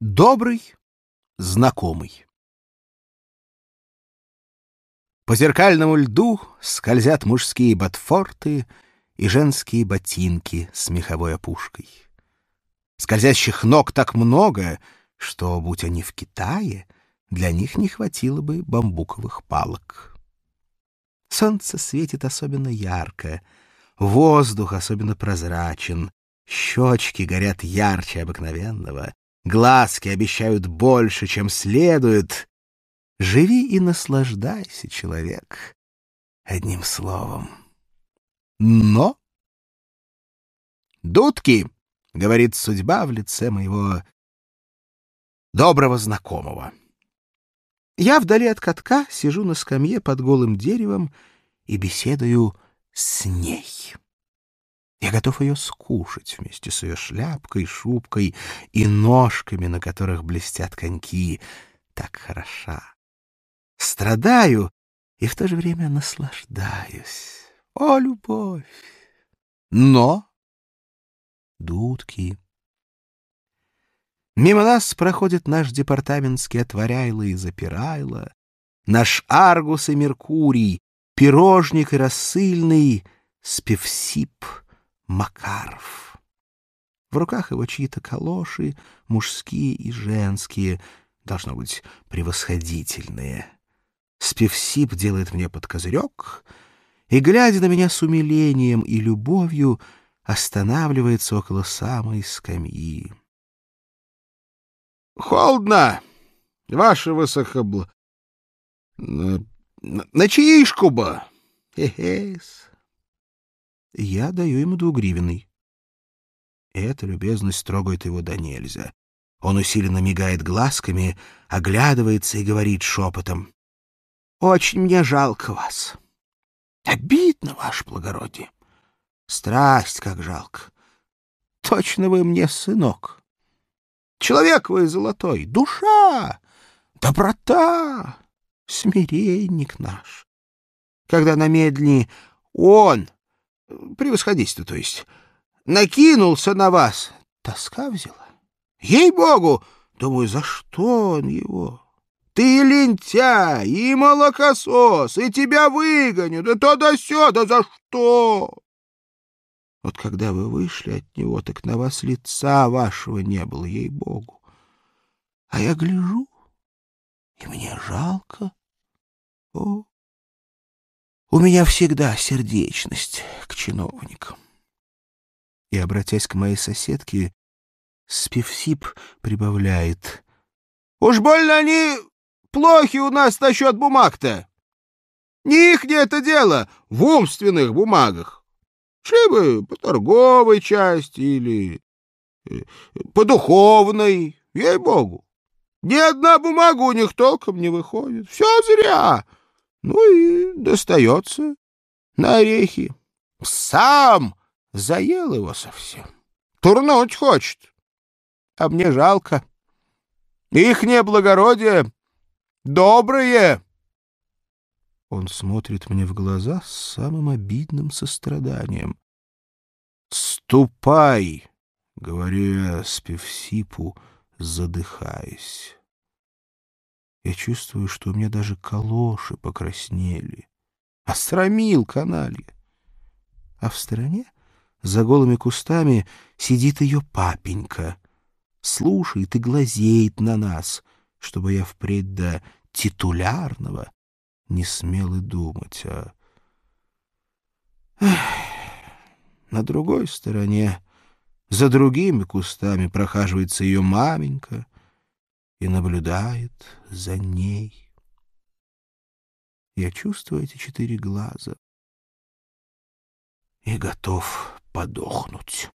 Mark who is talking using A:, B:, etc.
A: Добрый знакомый. По зеркальному льду скользят мужские ботфорты и женские ботинки с меховой опушкой. Скользящих ног так много, что, будь они в Китае, для них не хватило бы бамбуковых палок. Солнце светит особенно ярко, воздух особенно прозрачен, щечки горят ярче обыкновенного, глазки обещают больше, чем следует. Живи и наслаждайся, человек, одним словом. Но... «Дудки!» — говорит судьба в лице моего доброго знакомого. Я вдали от катка сижу на скамье под голым деревом и беседую с ней. Я готов ее скушать вместе с ее шляпкой, шубкой и ножками, на которых блестят коньки. Так хороша. Страдаю и в то же время наслаждаюсь. О, любовь! Но... Дудки. Мимо нас проходит наш департаментский отворяйло и запирайло, наш Аргус и Меркурий, пирожник и рассыльный, спевсип — Макаров. В руках его чьи-то калоши, мужские и женские, должно быть, превосходительные. Спевсип делает мне под козырек и, глядя на меня с умилением и любовью, останавливается около самой скамьи. — Холодно, ваше высокобл... На, на, на чаишку бы! Хе-хес! Я даю ему двугривенный. Эта любезность трогает его до нельзя. Он усиленно мигает глазками, оглядывается и говорит шепотом. — Очень мне жалко вас. — Обидно, ваше благородие. — Страсть, как жалко. Точно вы мне сынок. Человек вы золотой, душа, доброта, смиренник наш. Когда на медленнее он превосходительство, то есть, накинулся на вас, тоска взяла. Ей-богу! Думаю, за что он его? Ты лентяй и молокосос, и тебя выгоню, да то да сё, да за что? Вот когда вы вышли от него, так на вас лица вашего не было, ей-богу. А я гляжу, и мне жалко. О, у меня всегда сердечность к чиновникам. И, обратясь к моей соседке, Спивсип прибавляет. — Уж больно они плохи у нас насчет бумаг-то. Не их не это дело в умственных бумагах. Шибы по торговой части или э, по духовной, ей-богу. Ни одна бумага у них толком не выходит. Все зря. Ну и достается на орехи. Сам заел его совсем. Турнуть хочет. А мне жалко. Их неблагородие добрые. Он смотрит мне в глаза с самым обидным состраданием. «Ступай!» — говорю я Спевсипу, задыхаясь. Я чувствую, что у меня даже калоши покраснели. Остромил каналья. А в стороне, за голыми кустами, сидит ее папенька. Слушает и глазеет на нас, чтобы я впредь до титулярного не смел и думать. А... Эх. На другой стороне, за другими кустами, прохаживается ее маменька — и наблюдает за ней. Я чувствую эти четыре глаза и готов подохнуть.